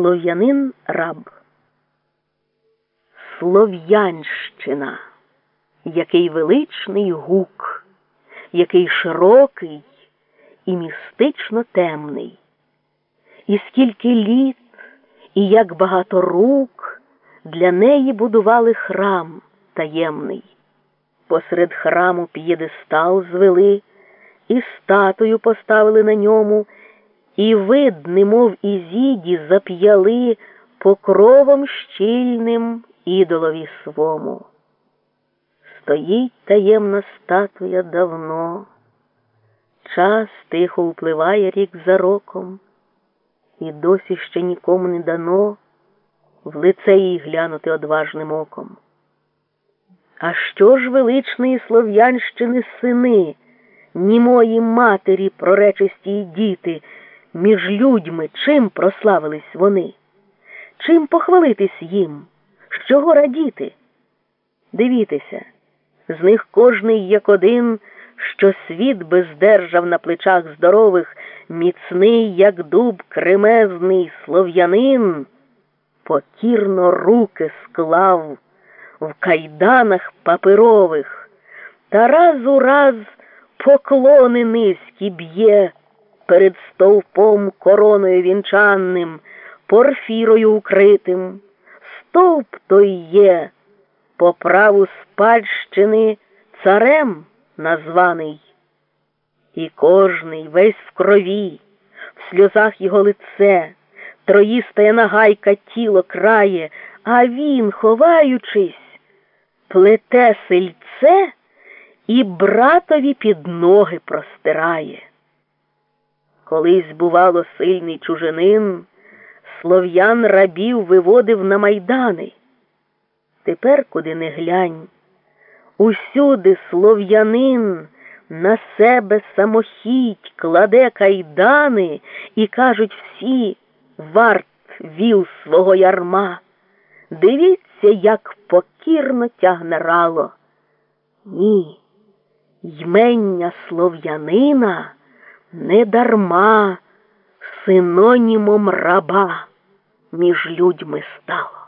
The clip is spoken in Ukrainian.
Слов'янин раб. Слов'янщина, який величний гук, який широкий і містично темний, і скільки літ, і як багато рук для неї будували храм таємний. Посеред храму п'єдестал звели, і статую поставили на ньому, і вид, немов ізіді, зап'яли покровом щільним ідолові свому. Стоїть таємна статуя давно, час тихо впливає рік за роком, і досі ще нікому не дано в лице їй глянути одважним оком. А що ж величної слов'янщини сини, німої матері, проречисті й діти, між людьми чим прославились вони? Чим похвалитись їм? З чого радіти? Дивітеся, з них кожний як один, що світ бездержав на плечах здорових, міцний, як дуб, кремезний слов'янин, покірно руки склав в кайданах паперових, та раз у раз поклони низькі б'є перед стовпом короною вінчанним, порфірою укритим. Стовп той є, по праву спадщини царем названий. І кожний весь в крові, в сльозах його лице, троїстая нагайка тіло крає, а він, ховаючись, плете сельце і братові під ноги простирає. Колись, бувало, сильний чужинин, слов'ян рабів виводив на майдани. Тепер, куди не глянь, усюди слов'янин на себе самохідь кладе кайдани і кажуть всі варт віл свого ярма. Дивіться, як покірно тягне рало. Ні, ймення слов'янина не дарма синонімом раба між людьми стало.